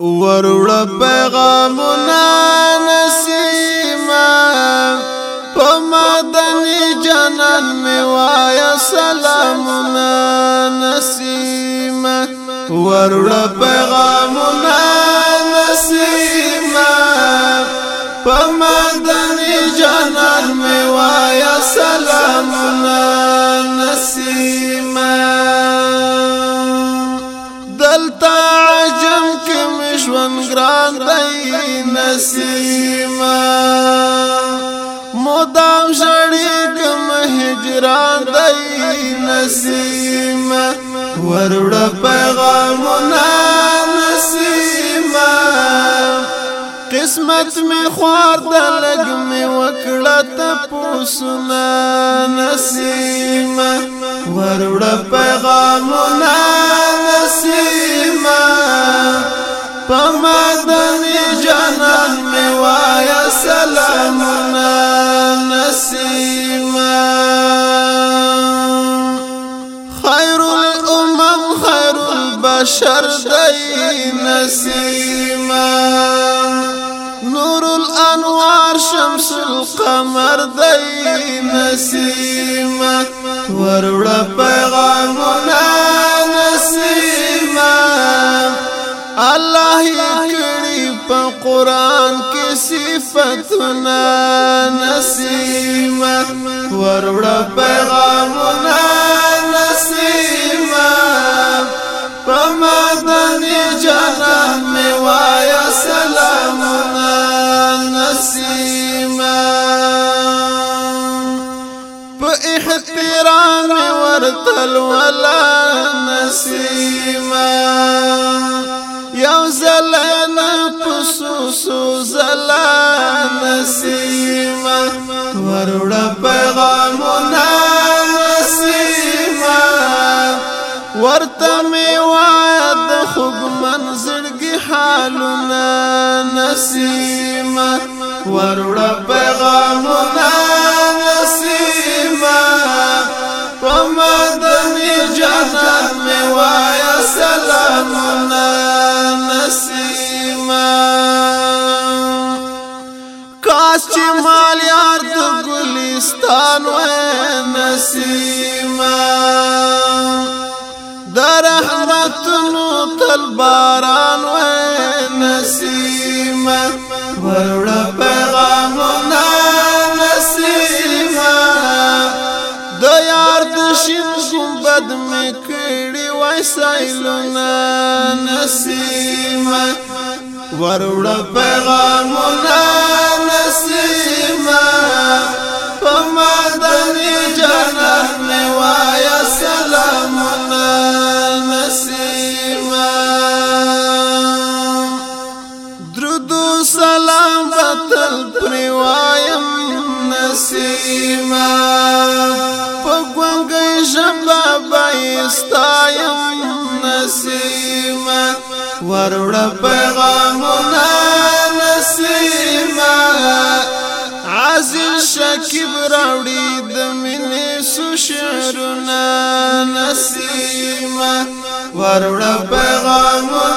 وروړه پیغامونه نسیمه. په مدني جنان می وای دی نسیمه مدام شړې کوم هجران دی نسیمه ورړه پیغامونه نسیمه قسمت می خوار د لګ می وکړه ته پوسونه نسیمه ورړه پیغامونه نسیمه خیر البشر دی نسیمه نور الانوار شمس القمر دی نسیمه ورړه پیغامونه نسیمه. الله کړي په قران کې صفاتونه نسیمه. ورړه پیغامونه مدني جنان می وایا سلامونه نسیمه په احترام ورتل ولا نسیمه یو زلن پسوسو زلن نسیمه ورړه پیغامونه نسیمة. ورته می خوږ منزلګي حالونه نسیم وروړه پیغامونه نسیم په مدني جهان مې وایا سلامونه نسیم کاش چې مال یار د ګلستان وې نسیم در رحمتونو تل باران و نسیمه. ورړه پیغامونه نسیمه. د یار د شین ګمبد می کړي وای سایلونه نسیمه. ورړه پیغامونه نسیمه. ورړه پیغامونه نسیمه عزیز شکیب راوړي د مینې سو شعرونه نسیمه ورړه پیغامونه